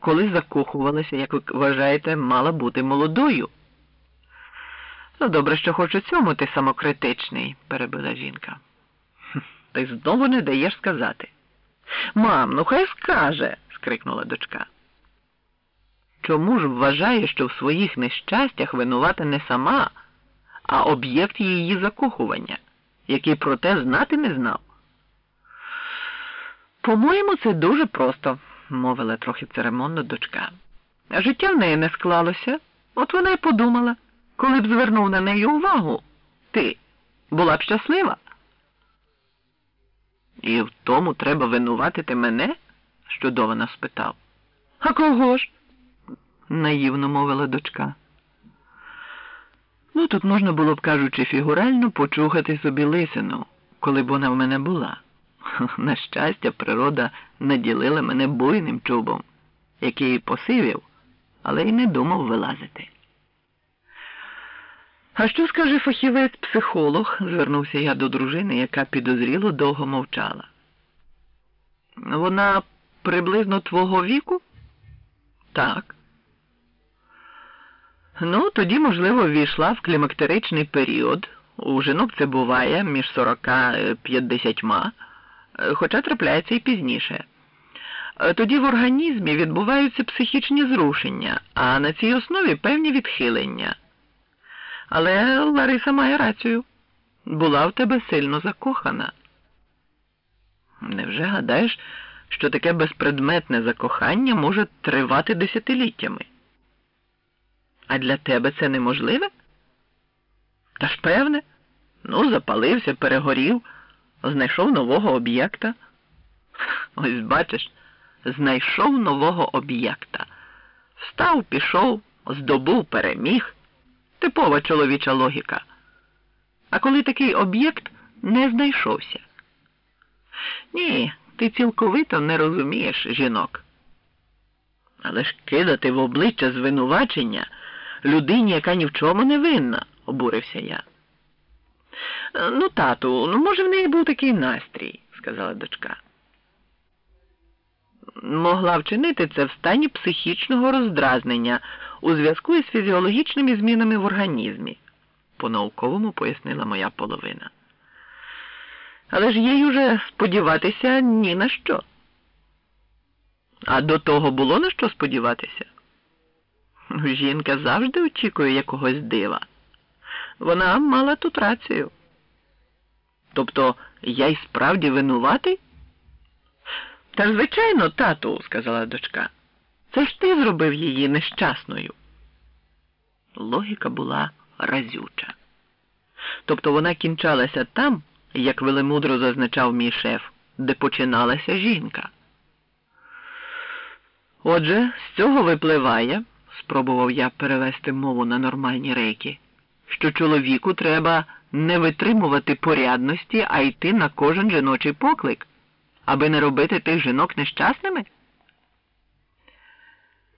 коли закохувалася, як ви вважаєте, мала бути молодою. Ну, добре, що хоч у цьому ти самокритичний, перебила жінка. «Хм, Ти знову не даєш сказати. Мам, ну хай скаже, скрикнула дочка. Чому ж вважає, що в своїх нещастях винувата не сама, а об'єкт її закохування, який про те знати не знав? По-моєму, це дуже просто, мовила трохи церемонно дочка. Життя в неї не склалося, от вона й подумала, коли б звернув на неї увагу, ти була б щаслива. І в тому треба винуватити мене? щодовано спитав. А кого ж? наївно мовила дочка. Ну, тут можна було б, кажучи, фігурально почухати собі лисину, коли б вона в мене була. На щастя, природа наділила мене буйним чубом, який посивів, але й не думав вилазити. А що скаже фахівець-психолог? звернувся я до дружини, яка підозріло довго мовчала. Вона приблизно твого віку? Так. Ну, тоді, можливо, ввійшла в клімактеричний період. У жінок це буває між 40 і 50, хоча трапляється і пізніше. Тоді в організмі відбуваються психічні зрушення, а на цій основі певні відхилення. Але Лариса має рацію. Була в тебе сильно закохана. Невже гадаєш, що таке безпредметне закохання може тривати десятиліттями? А для тебе це неможливе? Та ж певне, ну, запалився, перегорів, знайшов нового об'єкта. Ось бачиш, знайшов нового об'єкта. Встав, пішов, здобув, переміг. Типова чоловіча логіка. А коли такий об'єкт не знайшовся? Ні, ти цілковито не розумієш жінок. Але ж кидати в обличчя звинувачення людині, яка ні в чому не винна, обурився я. Ну, тату, ну, може, в неї був такий настрій, сказала дочка. Могла вчинити це в стані психічного роздразнення у зв'язку із фізіологічними змінами в організмі, по-науковому пояснила моя половина. Але ж їй уже сподіватися ні на що. А до того було на що сподіватися? Жінка завжди очікує якогось дива. Вона мала тут рацію. Тобто я й справді винуватий? Та звичайно, тату, сказала дочка. Це ж ти зробив її нещасною. Логіка була разюча. Тобто вона кінчалася там, як велемудро зазначав мій шеф, де починалася жінка. Отже, з цього випливає, спробував я перевести мову на нормальні рейки, що чоловіку треба не витримувати порядності, а йти на кожен жіночий поклик, аби не робити тих жінок нещасними.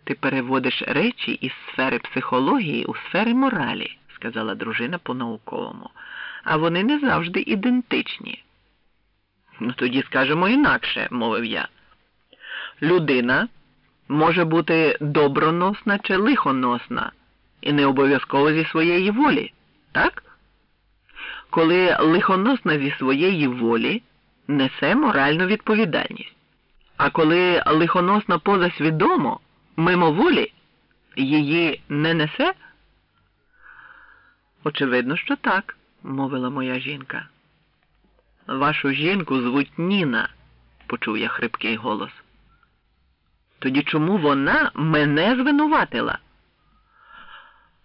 Ти переводиш речі із сфери психології у сфери моралі, сказала дружина по-науковому, а вони не завжди ідентичні. Ну, тоді скажемо інакше, мовив я. Людина може бути доброносна чи лихоносна, і не обов'язково зі своєї волі, так? Коли лихоносна зі своєї волі несе моральну відповідальність, а коли лихоносна позасвідомо, мимоволі її не несе? Очевидно, що так, мовила моя жінка. Вашу жінку звуть Ніна, почув я хрипкий голос. Тоді чому вона мене звинуватила?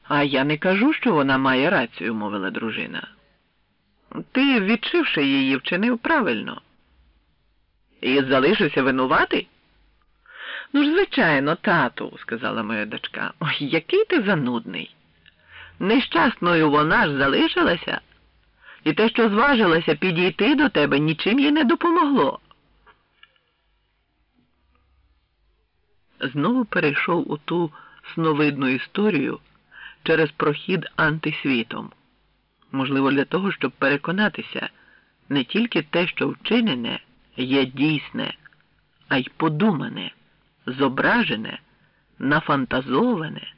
А я не кажу, що вона має рацію, мовила дружина. Ти, відчивши її, вчинив правильно. І залишився винуватий? Ну ж, звичайно, тату, сказала моя дочка. Ой, який ти занудний. Нещасною вона ж залишилася, і те, що зважилася підійти до тебе, нічим їй не допомогло. Знову перейшов у ту сновидну історію через прохід антисвітом. Можливо, для того, щоб переконатися, не тільки те, що вчинене, є дійсне, а й подумане, зображене. нафантазоване.